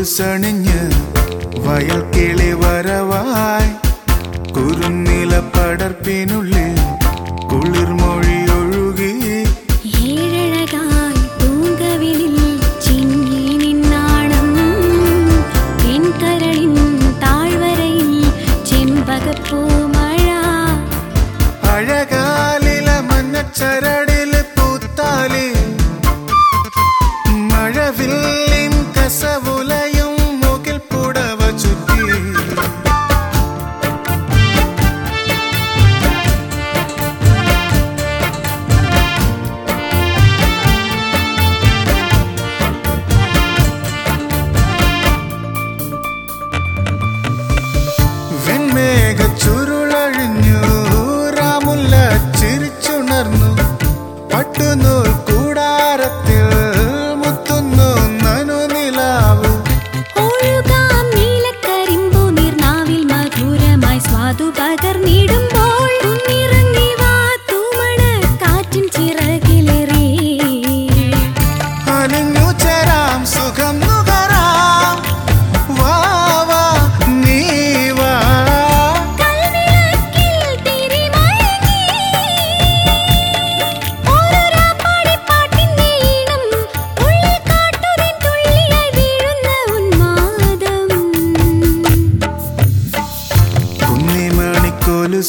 കുരിശണിഞ്ഞ് വയൽ കിളി വരവായി കുറുനില പടർപ്പിനുള്ളിൽ நகர் நீடும்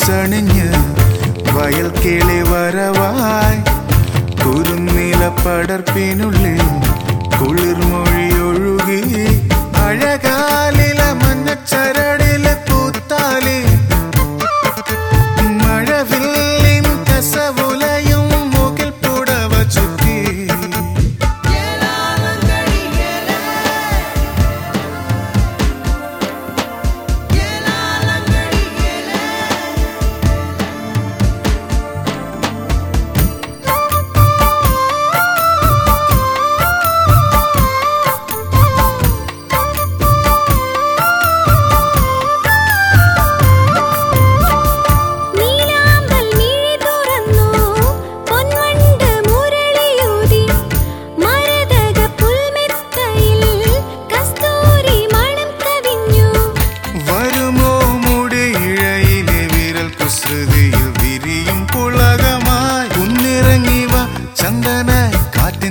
കുരിശണിഞ്ഞ് വയൽ കിളി വരവായ് കുരുന്നില പടർപ്പിനുള്ളിൽ കുളിർമൊഴി